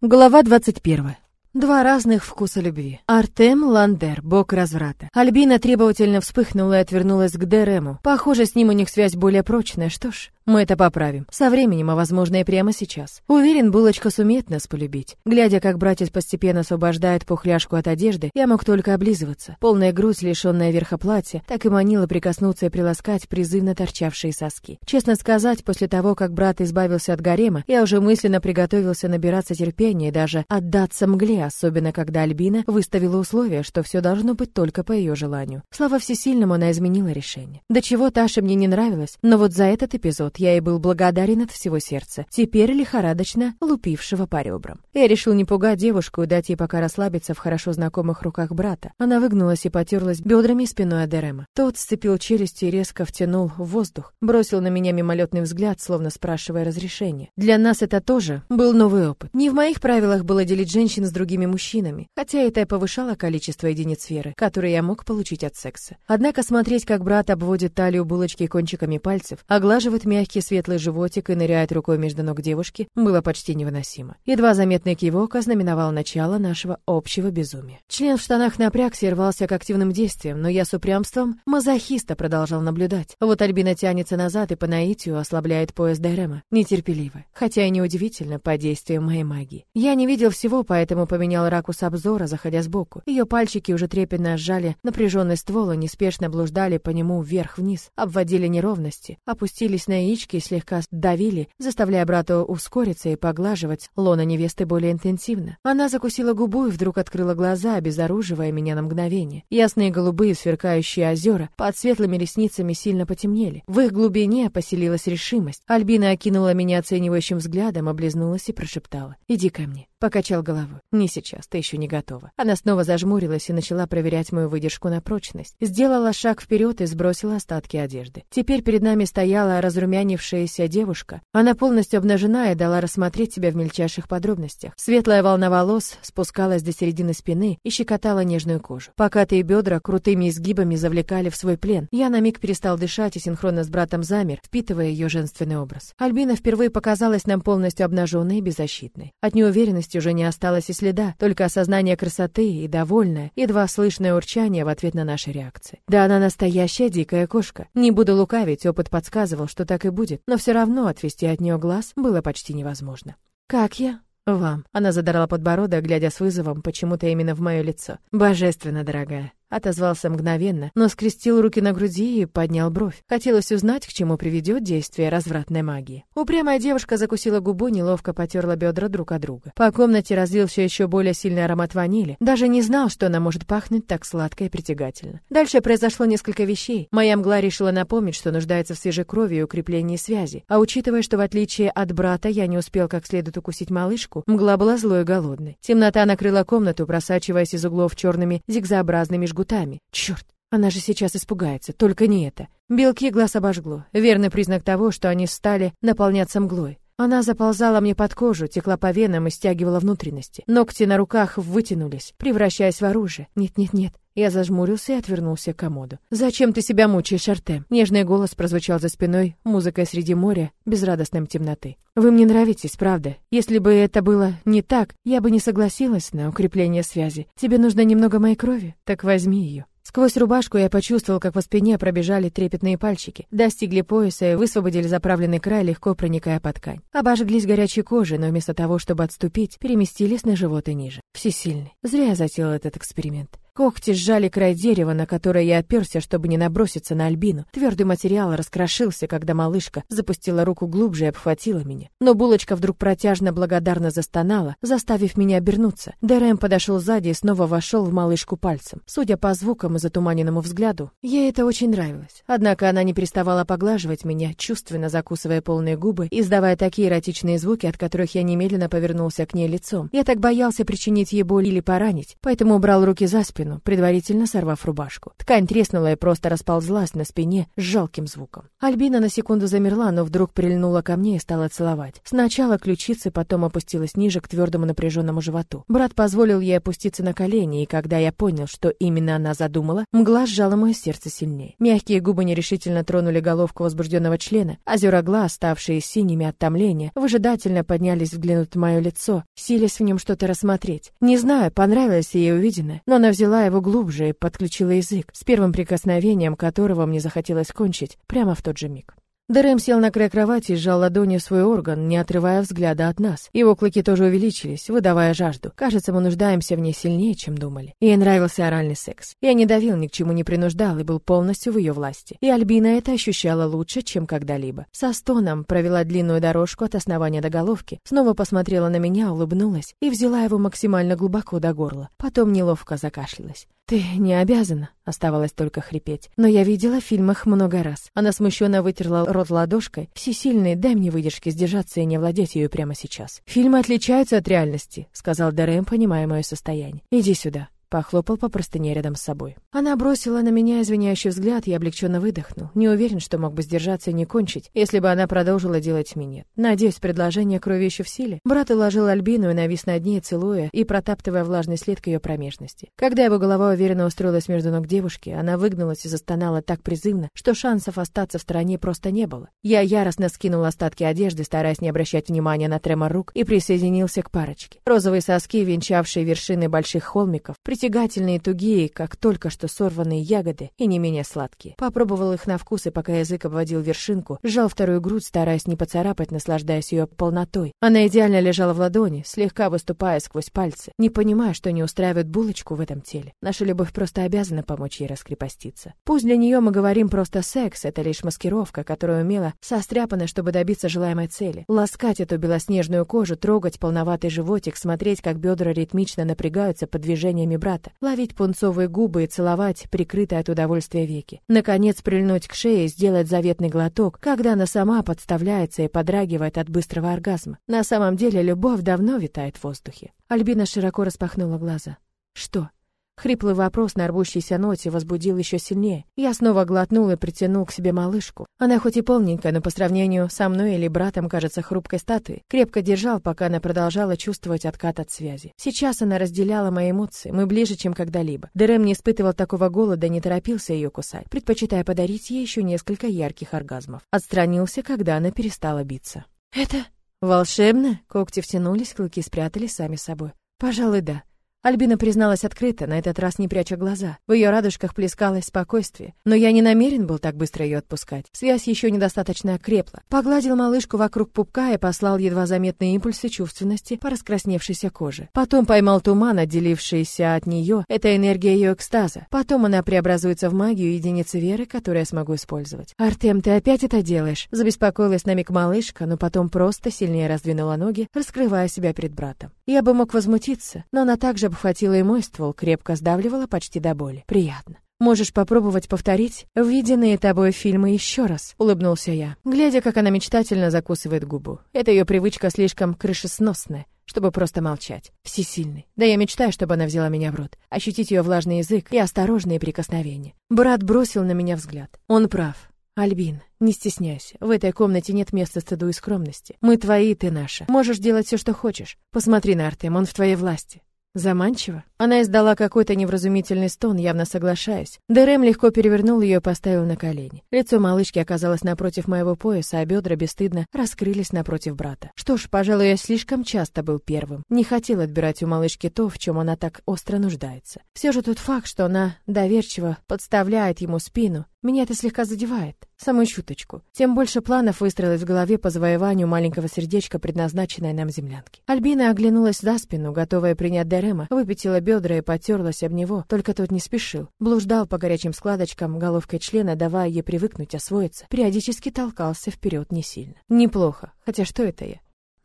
Глава 21. Два разных вкуса любви. Артем Ландер, бог разврата. Альбина требовательно вспыхнула и отвернулась к Дерему. Похоже, с ним у них связь более прочная. Что ж, мы это поправим. Со временем, а возможно и прямо сейчас. Уверен, булочка сумеет нас полюбить. Глядя, как братец постепенно освобождает пухляшку от одежды, я мог только облизываться. Полная грудь, лишенная верха платья, так и манила прикоснуться и приласкать призывно торчавшие соски. Честно сказать, после того, как брат избавился от гарема, я уже мысленно приготовился набираться терпения и даже отдаться мгле, особенно когда Альбина выставила условие, что все должно быть только по ее желанию. Слава всесильному, она изменила решение. До чего Таша мне не нравилась, но вот за этот эпизод я ей был благодарен от всего сердца, теперь лихорадочно лупившего по ребрам. Я решил не пугать девушку и дать ей пока расслабиться в хорошо знакомых руках брата. Она выгнулась и потерлась бедрами и спиной Адерема. Тот сцепил челюсти и резко втянул в воздух, бросил на меня мимолетный взгляд, словно спрашивая разрешения. Для нас это тоже был новый опыт. Не в моих правилах было делить женщин с другими мужчинами, хотя это и повышало количество единиц веры, которые я мог получить от секса. Однако смотреть, как брат обводит талию булочки кончиками пальцев, оглаживает мягкий мягкий светлый животик и ныряет рукой между ног девушки, было почти невыносимо. Едва заметный кивок ознаменовал начало нашего общего безумия. Член в штанах напрягся и рвался к активным действиям, но я с упрямством мазохиста продолжал наблюдать. Вот Альбина тянется назад и по наитию ослабляет пояс Дайрема. Нетерпеливо. Хотя и неудивительно по действиям моей магии. Я не видел всего, поэтому поменял ракурс обзора, заходя сбоку. Ее пальчики уже трепетно сжали напряженный ствол и неспешно блуждали по нему вверх-вниз, обводили неровности, опустились на яички слегка давили, заставляя брата ускориться и поглаживать лона невесты более интенсивно. Она закусила губу и вдруг открыла глаза, обезоруживая меня на мгновение. Ясные голубые сверкающие озера под светлыми ресницами сильно потемнели. В их глубине поселилась решимость. Альбина окинула меня оценивающим взглядом, облизнулась и прошептала: "Иди ко мне". Покачал головой. «Не сейчас, ты еще не готова». Она снова зажмурилась и начала проверять мою выдержку на прочность. Сделала шаг вперед и сбросила остатки одежды. Теперь перед нами стояла разрумянившаяся девушка. Она полностью обнажена и дала рассмотреть себя в мельчайших подробностях. Светлая волна волос спускалась до середины спины и щекотала нежную кожу. Покатые бедра крутыми изгибами завлекали в свой плен. Я на миг перестал дышать и синхронно с братом замер, впитывая ее женственный образ. Альбина впервые показалась нам полностью обнаженной и беззащитной. От неуверенности уже не осталось и следа, только осознание красоты и довольное, едва слышное урчание в ответ на наши реакции. Да она настоящая дикая кошка. Не буду лукавить, опыт подсказывал, что так и будет, но все равно отвести от нее глаз было почти невозможно. «Как я?» «Вам». Она задрала подбородок, глядя с вызовом почему-то именно в мое лицо. «Божественно, дорогая». Отозвался мгновенно, но скрестил руки на груди и поднял бровь. Хотелось узнать, к чему приведет действие развратной магии. Упрямая девушка закусила губу, неловко потерла бедра друг от друга. По комнате разлился еще более сильный аромат ванили. Даже не знал, что она может пахнуть так сладко и притягательно. Дальше произошло несколько вещей. Моя мгла решила напомнить, что нуждается в свежей крови и укреплении связи. А учитывая, что в отличие от брата я не успел как следует укусить малышку, мгла была злой и голодной. Темнота накрыла комнату, просачиваясь из углов черными зигзообразными жгутами жгутами. Черт, она же сейчас испугается, только не это. Белки глаз обожгло. Верный признак того, что они стали наполняться мглой. Она заползала мне под кожу, текла по венам и стягивала внутренности. Ногти на руках вытянулись, превращаясь в оружие. Нет-нет-нет. Я зажмурился и отвернулся к комоду. «Зачем ты себя мучаешь, Артем?» Нежный голос прозвучал за спиной, музыкой среди моря, безрадостным темноты. «Вы мне нравитесь, правда. Если бы это было не так, я бы не согласилась на укрепление связи. Тебе нужно немного моей крови? Так возьми ее». Сквозь рубашку я почувствовал, как по спине пробежали трепетные пальчики, достигли пояса и высвободили заправленный край, легко проникая под ткань. Обожглись горячей кожей, но вместо того, чтобы отступить, переместились на живот и ниже. Всесильный. Зря я затеял этот эксперимент. Когти сжали край дерева, на которое я оперся, чтобы не наброситься на Альбину. Твердый материал раскрошился, когда малышка запустила руку глубже и обхватила меня. Но булочка вдруг протяжно благодарно застонала, заставив меня обернуться. Дэрэм подошел сзади и снова вошел в малышку пальцем. Судя по звукам и затуманенному взгляду, ей это очень нравилось. Однако она не переставала поглаживать меня, чувственно закусывая полные губы, издавая такие эротичные звуки, от которых я немедленно повернулся к ней лицом. Я так боялся причинить ей боль или поранить, поэтому убрал руки за спину спину, предварительно сорвав рубашку. Ткань треснула и просто расползлась на спине с жалким звуком. Альбина на секунду замерла, но вдруг прильнула ко мне и стала целовать. Сначала ключицы, потом опустилась ниже к твердому напряженному животу. Брат позволил ей опуститься на колени, и когда я понял, что именно она задумала, мгла сжала мое сердце сильнее. Мягкие губы нерешительно тронули головку возбужденного члена, озера глаз, ставшие синими от томления, выжидательно поднялись взглянуть в мое лицо, силясь в нем что-то рассмотреть. Не знаю, понравилось ей увиденное, но она взяла его глубже и подключила язык, с первым прикосновением которого мне захотелось кончить прямо в тот же миг. Дэрэм сел на край кровати и сжал ладонью свой орган, не отрывая взгляда от нас. Его клыки тоже увеличились, выдавая жажду. Кажется, мы нуждаемся в ней сильнее, чем думали. Ей нравился оральный секс. Я не давил, ни к чему не принуждал и был полностью в ее власти. И Альбина это ощущала лучше, чем когда-либо. Со стоном провела длинную дорожку от основания до головки, снова посмотрела на меня, улыбнулась и взяла его максимально глубоко до горла. Потом неловко закашлялась. «Ты не обязана», — оставалось только хрипеть. «Но я видела в фильмах много раз». Она смущенно вытерла рот ладошкой. «Всесильный, дай мне выдержки сдержаться и не владеть ею прямо сейчас». «Фильмы отличаются от реальности», — сказал Дэрэм, понимая мое состояние. «Иди сюда». Похлопал по простыне рядом с собой. Она бросила на меня извиняющий взгляд, и облегченно выдохнул. Не уверен, что мог бы сдержаться и не кончить, если бы она продолжила делать минет. Надеюсь, предложение крови еще в силе. Брат уложил Альбину и навис над ней, целуя и протаптывая влажный след к ее промежности. Когда его голова уверенно устроилась между ног девушки, она выгнулась и застонала так призывно, что шансов остаться в стороне просто не было. Я яростно скинул остатки одежды, стараясь не обращать внимания на тремор рук, и присоединился к парочке. Розовые соски, венчавшие вершины больших холмиков, притягательные тугие, как только что сорванные ягоды, и не менее сладкие. Попробовал их на вкус, и пока язык обводил вершинку, сжал вторую грудь, стараясь не поцарапать, наслаждаясь ее полнотой. Она идеально лежала в ладони, слегка выступая сквозь пальцы, не понимая, что не устраивает булочку в этом теле. Наша любовь просто обязана помочь ей раскрепоститься. Пусть для нее мы говорим просто секс, это лишь маскировка, которая умела состряпана, чтобы добиться желаемой цели. Ласкать эту белоснежную кожу, трогать полноватый животик, смотреть, как бедра ритмично напрягаются под движениями брата, ловить пунцовые губы и целовать прикрытые от удовольствия веки. Наконец, прильнуть к шее и сделать заветный глоток, когда она сама подставляется и подрагивает от быстрого оргазма. На самом деле, любовь давно витает в воздухе. Альбина широко распахнула глаза. «Что?» Хриплый вопрос на рвущейся ноте возбудил еще сильнее. Я снова глотнул и притянул к себе малышку. Она хоть и полненькая, но по сравнению со мной или братом кажется хрупкой статуей. Крепко держал, пока она продолжала чувствовать откат от связи. Сейчас она разделяла мои эмоции, мы ближе, чем когда-либо. Дерем не испытывал такого голода, не торопился ее кусать, предпочитая подарить ей еще несколько ярких оргазмов. Отстранился, когда она перестала биться. «Это волшебно?» Когти втянулись, клыки спрятались сами собой. «Пожалуй, да». Альбина призналась открыто, на этот раз не пряча глаза. В ее радужках плескалось спокойствие. Но я не намерен был так быстро ее отпускать. Связь еще недостаточно окрепла. Погладил малышку вокруг пупка и послал едва заметные импульсы чувственности по раскрасневшейся коже. Потом поймал туман, отделившийся от нее. Это энергия ее экстаза. Потом она преобразуется в магию единицы веры, которую я смогу использовать. «Артем, ты опять это делаешь?» Забеспокоилась на миг малышка, но потом просто сильнее раздвинула ноги, раскрывая себя перед братом. Я бы мог возмутиться, но она также обхватила и мой ствол, крепко сдавливала почти до боли. Приятно. Можешь попробовать повторить виденные тобой фильмы еще раз, улыбнулся я, глядя, как она мечтательно закусывает губу. Это ее привычка слишком крышесносная, чтобы просто молчать. Всесильный. Да я мечтаю, чтобы она взяла меня в рот, ощутить ее влажный язык и осторожные прикосновения. Брат бросил на меня взгляд. Он прав. Альбин, не стесняйся. В этой комнате нет места стыду и скромности. Мы твои, ты наша. Можешь делать все, что хочешь. Посмотри на Артем, он в твоей власти. Заманчиво. Она издала какой-то невразумительный стон, явно соглашаясь. Дерем легко перевернул ее и поставил на колени. Лицо малышки оказалось напротив моего пояса, а бедра бесстыдно раскрылись напротив брата. Что ж, пожалуй, я слишком часто был первым. Не хотел отбирать у малышки то, в чем она так остро нуждается. Все же тот факт, что она доверчиво подставляет ему спину, меня это слегка задевает, самую чуточку. Тем больше планов выстроилось в голове по завоеванию маленького сердечка, предназначенной нам землянки. Альбина оглянулась за спину, готовая принять Дерема, выпятила бедра и потерлась об него, только тот не спешил. Блуждал по горячим складочкам головкой члена, давая ей привыкнуть, освоиться. Периодически толкался вперед не сильно. Неплохо, хотя что это я?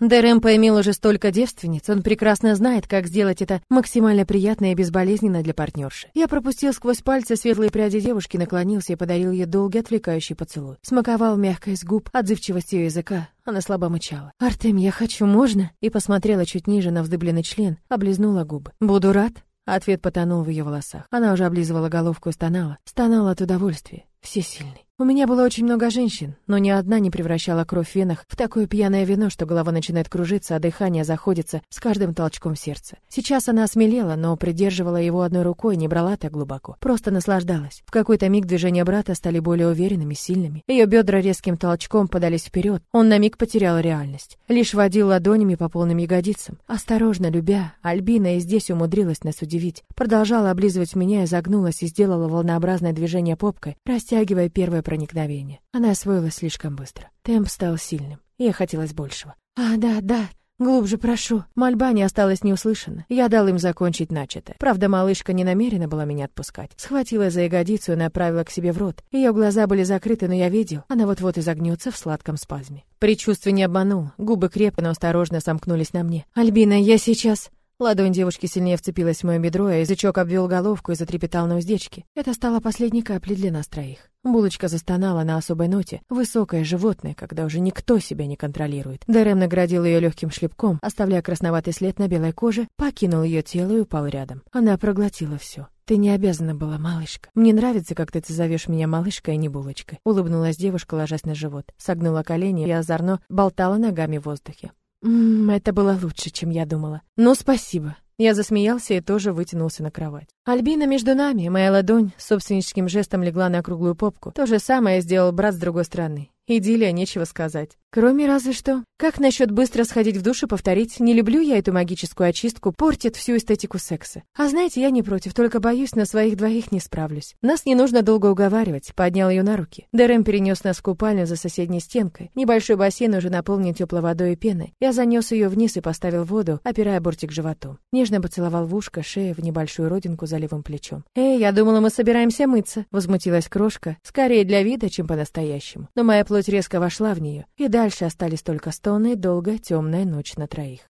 Дэрэм поимел уже столько девственниц, он прекрасно знает, как сделать это максимально приятно и безболезненно для партнерши. Я пропустил сквозь пальцы светлые пряди девушки, наклонился и подарил ей долгий отвлекающий поцелуй. Смаковал мягкость губ, отзывчивость ее языка. Она слабо мычала. «Артем, я хочу, можно?» И посмотрела чуть ниже на вздыбленный член, облизнула губы. «Буду рад». Ответ потонул в ее волосах. Она уже облизывала головку и стонала. Стонала от удовольствия. Всесильный. У меня было очень много женщин, но ни одна не превращала кровь в венах в такое пьяное вино, что голова начинает кружиться, а дыхание заходится с каждым толчком сердца. Сейчас она осмелела, но придерживала его одной рукой, не брала так глубоко. Просто наслаждалась. В какой-то миг движения брата стали более уверенными, сильными. Ее бедра резким толчком подались вперед. Он на миг потерял реальность. Лишь водил ладонями по полным ягодицам. Осторожно, любя, Альбина и здесь умудрилась нас удивить. Продолжала облизывать меня и загнулась и сделала волнообразное движение попкой, растягивая первое проникновение. Она освоилась слишком быстро. Темп стал сильным. Ей хотелось большего. «А, да, да, «Глубже прошу». Мольба не осталась неуслышана. Я дал им закончить начатое. Правда, малышка не намерена была меня отпускать. Схватила за ягодицу и направила к себе в рот. Ее глаза были закрыты, но я видел, она вот-вот изогнется в сладком спазме. Предчувствие не обманул. Губы крепко, но осторожно сомкнулись на мне. «Альбина, я сейчас...» Ладонь девушки сильнее вцепилась в мое бедро, а язычок обвел головку и затрепетал на уздечке. Это стало последней каплей для нас троих. Булочка застонала на особой ноте, высокое животное, когда уже никто себя не контролирует. Дэрэм наградил ее легким шлепком, оставляя красноватый след на белой коже, покинул ее тело и упал рядом. Она проглотила все. «Ты не обязана была, малышка. Мне нравится, как ты зовешь меня малышкой, а не булочкой». Улыбнулась девушка, ложась на живот. Согнула колени и озорно болтала ногами в воздухе. «Ммм, это было лучше, чем я думала. Ну, спасибо». Я засмеялся и тоже вытянулся на кровать. Альбина между нами, моя ладонь собственническим жестом легла на круглую попку. То же самое сделал брат с другой стороны. Идиллия, нечего сказать. Кроме разве что. Как насчет быстро сходить в душ и повторить? Не люблю я эту магическую очистку, портит всю эстетику секса. А знаете, я не против, только боюсь, на своих двоих не справлюсь. Нас не нужно долго уговаривать. Поднял ее на руки. Дэрэм перенес нас в купальню за соседней стенкой. Небольшой бассейн уже наполнен теплой водой и пеной. Я занес ее вниз и поставил воду, опирая бортик животом. Нежно поцеловал в ушко, шею в небольшую родинку за левым плечом. «Эй, я думала, мы собираемся мыться», — возмутилась крошка, скорее для вида, чем по-настоящему. Но моя плоть резко вошла в нее, и дальше остались только стоны, долгая темная ночь на троих.